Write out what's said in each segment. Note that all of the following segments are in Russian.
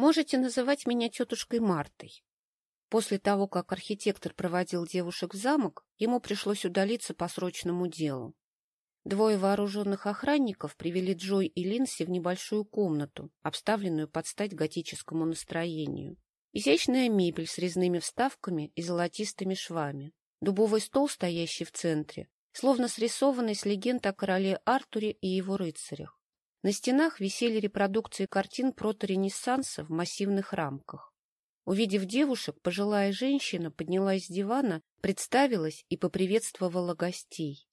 Можете называть меня тетушкой Мартой. После того, как архитектор проводил девушек в замок, ему пришлось удалиться по срочному делу. Двое вооруженных охранников привели Джой и Линси в небольшую комнату, обставленную под стать готическому настроению. Изящная мебель с резными вставками и золотистыми швами. Дубовый стол, стоящий в центре, словно срисованный с легенд о короле Артуре и его рыцарях. На стенах висели репродукции картин прото-ренессанса в массивных рамках. Увидев девушек, пожилая женщина поднялась с дивана, представилась и поприветствовала гостей.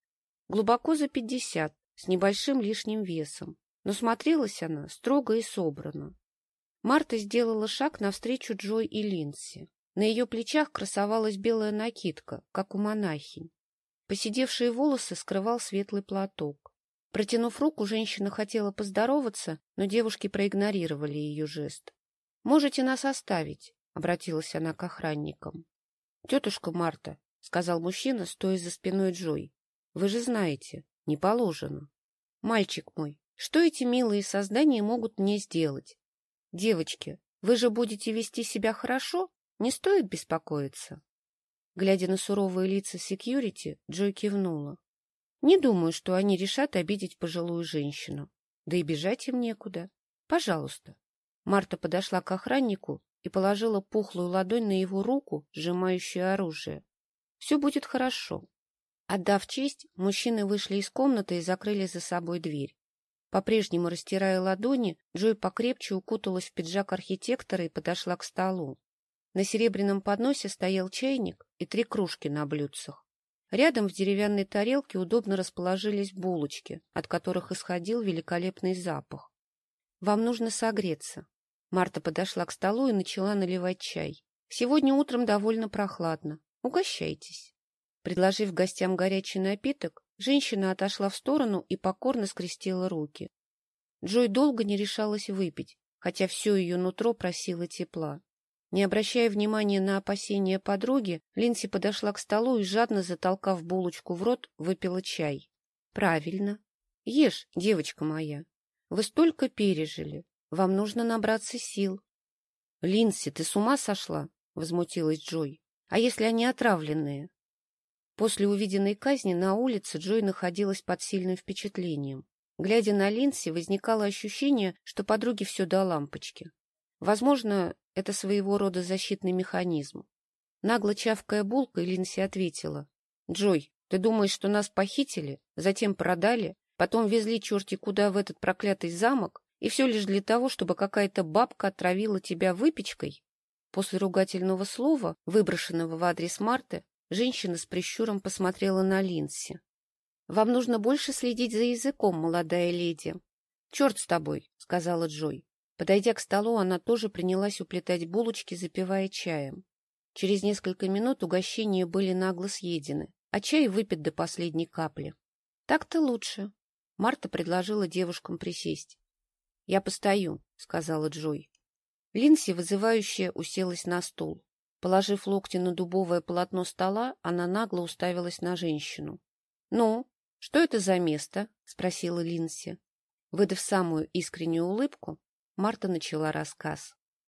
Глубоко за пятьдесят, с небольшим лишним весом, но смотрелась она строго и собрано. Марта сделала шаг навстречу Джой и Линси. На ее плечах красовалась белая накидка, как у монахинь. Посидевшие волосы скрывал светлый платок. Протянув руку, женщина хотела поздороваться, но девушки проигнорировали ее жест. — Можете нас оставить, — обратилась она к охранникам. — Тетушка Марта, — сказал мужчина, стоя за спиной Джой, — вы же знаете, не положено. — Мальчик мой, что эти милые создания могут мне сделать? Девочки, вы же будете вести себя хорошо? Не стоит беспокоиться. Глядя на суровые лица секьюрити, Джой кивнула. Не думаю, что они решат обидеть пожилую женщину. Да и бежать им некуда. Пожалуйста. Марта подошла к охраннику и положила пухлую ладонь на его руку, сжимающую оружие. Все будет хорошо. Отдав честь, мужчины вышли из комнаты и закрыли за собой дверь. По-прежнему растирая ладони, Джой покрепче укуталась в пиджак архитектора и подошла к столу. На серебряном подносе стоял чайник и три кружки на блюдцах. Рядом в деревянной тарелке удобно расположились булочки, от которых исходил великолепный запах. — Вам нужно согреться. Марта подошла к столу и начала наливать чай. — Сегодня утром довольно прохладно. Угощайтесь. Предложив гостям горячий напиток, женщина отошла в сторону и покорно скрестила руки. Джой долго не решалась выпить, хотя все ее нутро просило тепла. Не обращая внимания на опасения подруги, Линси подошла к столу и, жадно затолкав булочку в рот, выпила чай. — Правильно. Ешь, девочка моя. Вы столько пережили. Вам нужно набраться сил. — Линси, ты с ума сошла? — возмутилась Джой. — А если они отравленные? После увиденной казни на улице Джой находилась под сильным впечатлением. Глядя на Линси, возникало ощущение, что подруге все до лампочки. Возможно, это своего рода защитный механизм. Нагло чавкая булкой, Линси ответила. — Джой, ты думаешь, что нас похитили, затем продали, потом везли черти куда в этот проклятый замок, и все лишь для того, чтобы какая-то бабка отравила тебя выпечкой? После ругательного слова, выброшенного в адрес Марты, женщина с прищуром посмотрела на Линси. — Вам нужно больше следить за языком, молодая леди. — Черт с тобой, — сказала Джой. Подойдя к столу, она тоже принялась уплетать булочки, запивая чаем. Через несколько минут угощения были нагло съедены, а чай выпит до последней капли. — Так-то лучше. Марта предложила девушкам присесть. — Я постою, — сказала Джой. Линси, вызывающая, уселась на стул. Положив локти на дубовое полотно стола, она нагло уставилась на женщину. — Ну, что это за место? — спросила Линси. Выдав самую искреннюю улыбку, Марта начала рассказ.